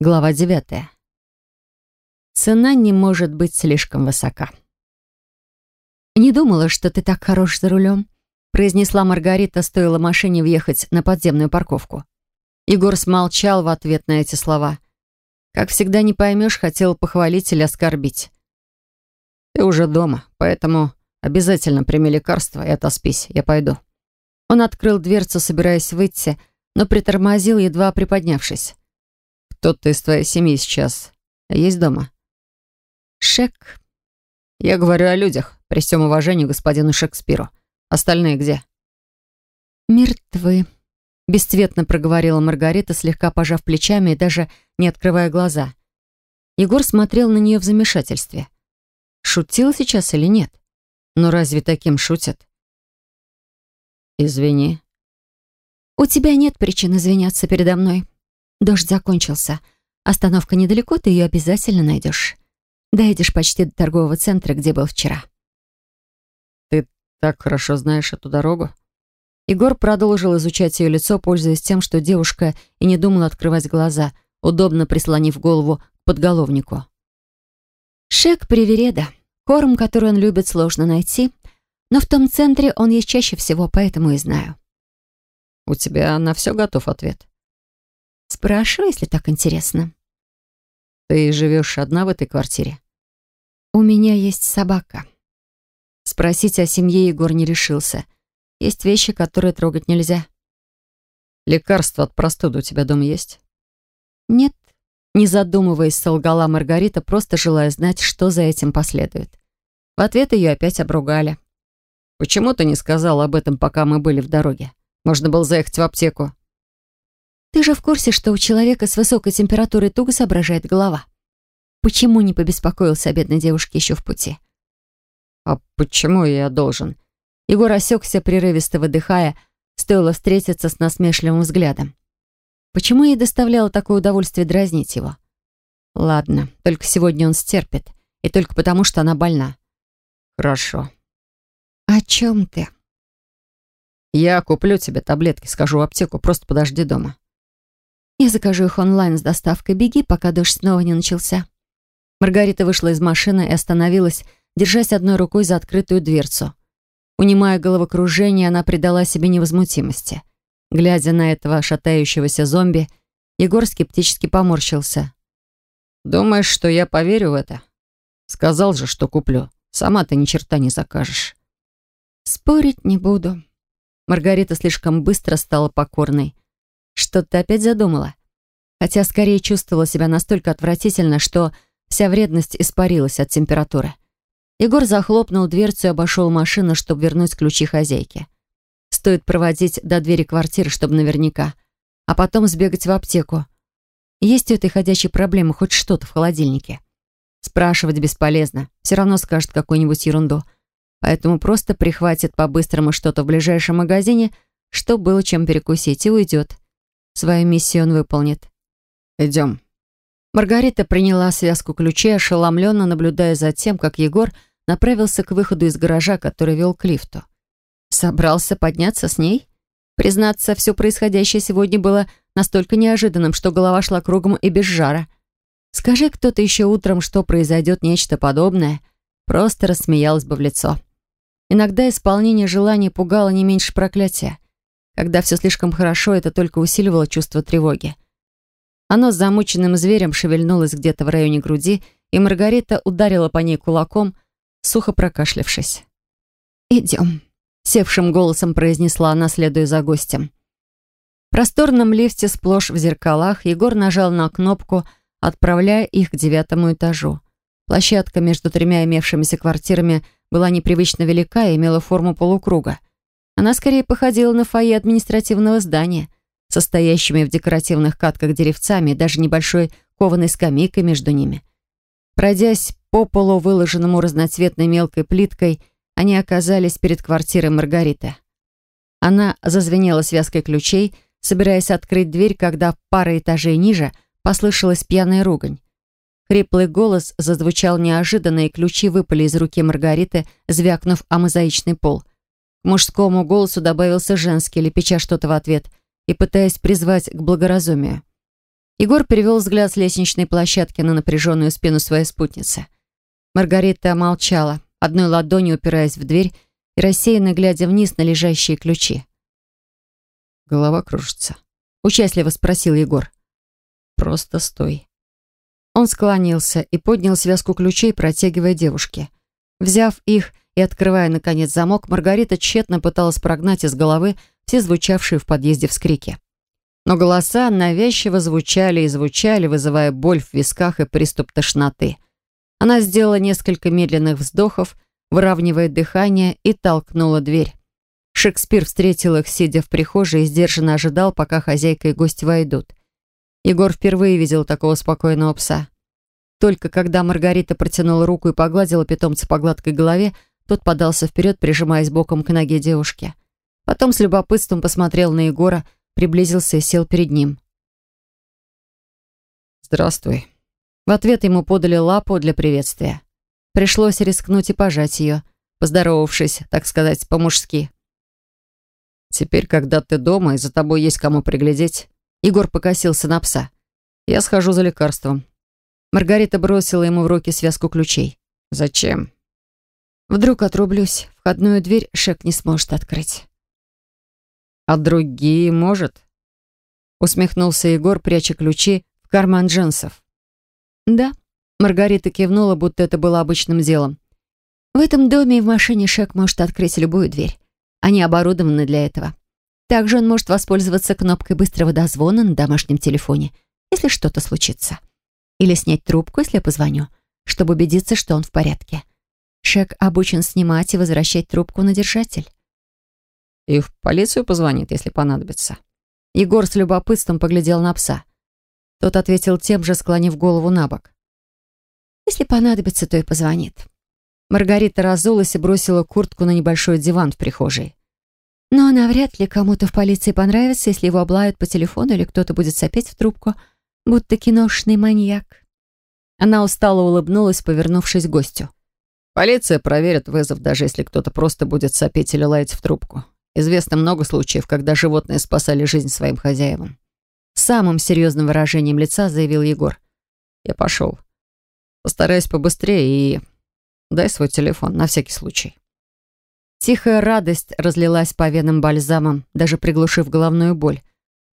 Глава девятая. Цена не может быть слишком высока. «Не думала, что ты так хорош за рулем», произнесла Маргарита, стоило машине въехать на подземную парковку. Егор смолчал в ответ на эти слова. Как всегда, не поймешь, хотел похвалить или оскорбить. «Ты уже дома, поэтому обязательно прими лекарство и отоспись. Я пойду». Он открыл дверцу, собираясь выйти, но притормозил, едва приподнявшись. Кто-то из твоей семьи сейчас есть дома?» «Шек». «Я говорю о людях, при всем уважении господину Шекспиру. Остальные где?» «Мертвы», — бесцветно проговорила Маргарита, слегка пожав плечами и даже не открывая глаза. Егор смотрел на нее в замешательстве. Шутил сейчас или нет? Но разве таким шутят? «Извини». «У тебя нет причин извиняться передо мной», Дождь закончился. Остановка недалеко, ты ее обязательно найдешь. Доедешь почти до торгового центра, где был вчера. Ты так хорошо знаешь эту дорогу? Егор продолжил изучать ее лицо, пользуясь тем, что девушка и не думала открывать глаза, удобно прислонив голову к подголовнику. Шек привереда. Корм, который он любит, сложно найти, но в том центре он есть чаще всего, поэтому и знаю. У тебя на все готов ответ? Спрашивай, если так интересно. Ты живешь одна в этой квартире? У меня есть собака. Спросить о семье Егор не решился. Есть вещи, которые трогать нельзя. Лекарство от простуды у тебя дома есть? Нет. Не задумываясь, солгала Маргарита, просто желая знать, что за этим последует. В ответ ее опять обругали. «Почему ты не сказал об этом, пока мы были в дороге? Можно было заехать в аптеку». Ты же в курсе, что у человека с высокой температурой туго соображает голова? Почему не побеспокоился о бедной девушке еще в пути? А почему я должен? Егор осекся, прерывисто выдыхая, стоило встретиться с насмешливым взглядом. Почему ей доставляло такое удовольствие дразнить его? Ладно, только сегодня он стерпит, и только потому, что она больна. Хорошо. О чем ты? Я куплю тебе таблетки, скажу в аптеку, просто подожди дома. Я закажу их онлайн с доставкой. Беги, пока дождь снова не начался». Маргарита вышла из машины и остановилась, держась одной рукой за открытую дверцу. Унимая головокружение, она придала себе невозмутимости. Глядя на этого шатающегося зомби, Егор скептически поморщился. «Думаешь, что я поверю в это? Сказал же, что куплю. Сама ты ни черта не закажешь». «Спорить не буду». Маргарита слишком быстро стала покорной. Что ты опять задумала? Хотя скорее чувствовала себя настолько отвратительно, что вся вредность испарилась от температуры. Егор захлопнул дверцу и обошел машину, чтобы вернуть ключи хозяйке. Стоит проводить до двери квартиры, чтобы наверняка. А потом сбегать в аптеку. Есть у этой ходячей проблемы хоть что-то в холодильнике? Спрашивать бесполезно. Все равно скажет какую-нибудь ерунду. Поэтому просто прихватит по-быстрому что-то в ближайшем магазине, чтобы было чем перекусить, и уйдет. Свою миссию он выполнит. Идем. Маргарита приняла связку ключей, ошеломленно наблюдая за тем, как Егор направился к выходу из гаража, который вел к лифту. Собрался подняться с ней? Признаться, все происходящее сегодня было настолько неожиданным, что голова шла кругом и без жара. Скажи кто-то еще утром, что произойдет нечто подобное, просто рассмеялась бы в лицо. Иногда исполнение желаний пугало не меньше проклятия. Когда все слишком хорошо, это только усиливало чувство тревоги. Оно с замученным зверем шевельнулось где-то в районе груди, и Маргарита ударила по ней кулаком, сухо прокашлявшись. «Идем», — севшим голосом произнесла она, следуя за гостем. В просторном лифте сплошь в зеркалах Егор нажал на кнопку, отправляя их к девятому этажу. Площадка между тремя имевшимися квартирами была непривычно велика и имела форму полукруга. Она скорее походила на фойе административного здания, состоящими в декоративных катках деревцами и даже небольшой кованой скамейкой между ними. Пройдясь по полу, выложенному разноцветной мелкой плиткой, они оказались перед квартирой Маргариты. Она зазвенела связкой ключей, собираясь открыть дверь, когда пара этажей ниже послышалась пьяная ругань. Хриплый голос зазвучал неожиданно, и ключи выпали из руки Маргариты, звякнув о мозаичный пол. Мужскому голосу добавился женский, лепеча что-то в ответ и пытаясь призвать к благоразумию. Егор перевел взгляд с лестничной площадки на напряженную спину своей спутницы. Маргарита молчала, одной ладонью упираясь в дверь и рассеянно глядя вниз на лежащие ключи. Голова кружится. Участливо спросил Егор. Просто стой. Он склонился и поднял связку ключей, протягивая девушке. Взяв их и открывая, наконец, замок, Маргарита тщетно пыталась прогнать из головы все звучавшие в подъезде вскрики. Но голоса навязчиво звучали и звучали, вызывая боль в висках и приступ тошноты. Она сделала несколько медленных вздохов, выравнивая дыхание, и толкнула дверь. Шекспир встретил их, сидя в прихожей, и сдержанно ожидал, пока хозяйка и гость войдут. Егор впервые видел такого спокойного пса. Только когда Маргарита протянула руку и погладила питомца по гладкой голове, тот подался вперед, прижимаясь боком к ноге девушки. Потом с любопытством посмотрел на Егора, приблизился и сел перед ним. «Здравствуй». В ответ ему подали лапу для приветствия. Пришлось рискнуть и пожать ее, поздоровавшись, так сказать, по-мужски. «Теперь, когда ты дома и за тобой есть кому приглядеть...» Егор покосился на пса. «Я схожу за лекарством». Маргарита бросила ему в руки связку ключей. «Зачем?» «Вдруг отрублюсь. Входную дверь Шек не сможет открыть». «А другие может?» Усмехнулся Егор, пряча ключи в карман джинсов. «Да», Маргарита кивнула, будто это было обычным делом. В этом доме и в машине Шек может открыть любую дверь. Они оборудованы для этого. Также он может воспользоваться кнопкой быстрого дозвона на домашнем телефоне, если что-то случится. Или снять трубку, если я позвоню, чтобы убедиться, что он в порядке. Шек обучен снимать и возвращать трубку на держатель. И в полицию позвонит, если понадобится. Егор с любопытством поглядел на пса. Тот ответил тем же, склонив голову на бок. Если понадобится, то и позвонит. Маргарита разулась и бросила куртку на небольшой диван в прихожей. Но навряд ли кому-то в полиции понравится, если его облают по телефону или кто-то будет сопеть в трубку, будто киношный маньяк. Она устало улыбнулась, повернувшись к гостю. Полиция проверит вызов, даже если кто-то просто будет сопеть или лаять в трубку. Известно много случаев, когда животные спасали жизнь своим хозяевам. Самым серьезным выражением лица заявил Егор. «Я пошел. Постараюсь побыстрее и дай свой телефон, на всякий случай». Тихая радость разлилась по венам бальзамом, даже приглушив головную боль.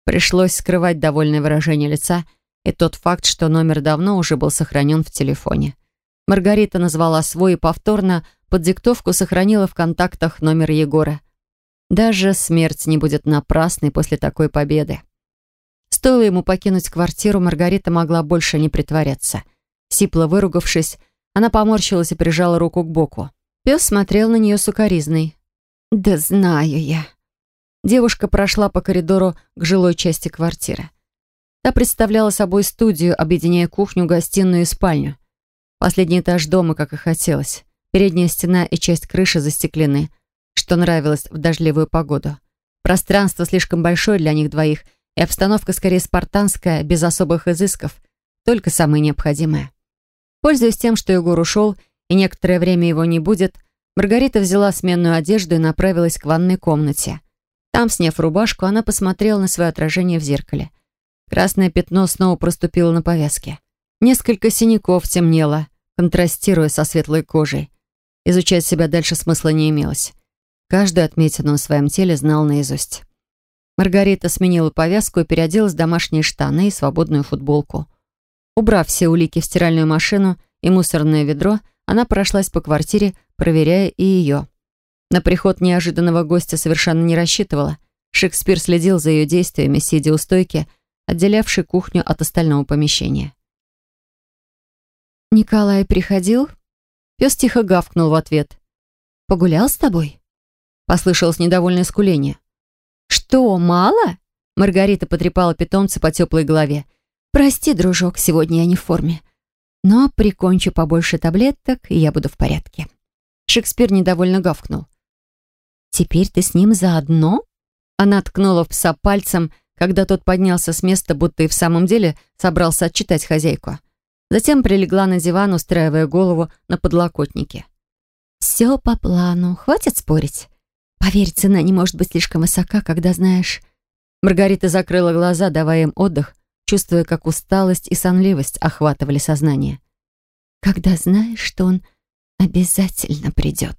Пришлось скрывать довольное выражение лица и тот факт, что номер давно уже был сохранен в телефоне. Маргарита назвала свой и повторно под диктовку сохранила в контактах номер Егора. Даже смерть не будет напрасной после такой победы. Стоило ему покинуть квартиру, Маргарита могла больше не притворяться — Сипло выругавшись, она поморщилась и прижала руку к боку. Пес смотрел на нее сукоризной. «Да знаю я». Девушка прошла по коридору к жилой части квартиры. Та представляла собой студию, объединяя кухню, гостиную и спальню. Последний этаж дома, как и хотелось. Передняя стена и часть крыши застеклены, что нравилось в дождливую погоду. Пространство слишком большое для них двоих, и обстановка скорее спартанская, без особых изысков, только самое необходимое. Пользуясь тем, что Егор ушел и некоторое время его не будет, Маргарита взяла сменную одежду и направилась к ванной комнате. Там, сняв рубашку, она посмотрела на свое отражение в зеркале. Красное пятно снова проступило на повязке. Несколько синяков темнело, контрастируя со светлой кожей. Изучать себя дальше смысла не имелось. Каждую отметину на своем теле знал наизусть. Маргарита сменила повязку и переоделась в домашние штаны и свободную футболку. Убрав все улики в стиральную машину и мусорное ведро, она прошлась по квартире, проверяя и ее. На приход неожиданного гостя совершенно не рассчитывала. Шекспир следил за ее действиями, сидя у стойки, отделявшей кухню от остального помещения. «Николай приходил?» Пес тихо гавкнул в ответ. «Погулял с тобой?» Послышалось недовольное скуление. «Что, мало?» Маргарита потрепала питомца по теплой голове. «Прости, дружок, сегодня я не в форме. Но прикончу побольше таблеток, и я буду в порядке». Шекспир недовольно гавкнул. «Теперь ты с ним заодно?» Она ткнула в пса пальцем, когда тот поднялся с места, будто и в самом деле собрался отчитать хозяйку. Затем прилегла на диван, устраивая голову на подлокотнике. «Все по плану, хватит спорить. Поверь, цена не может быть слишком высока, когда знаешь...» Маргарита закрыла глаза, давая им отдых, чувствуя, как усталость и сонливость охватывали сознание. «Когда знаешь, что он обязательно придет».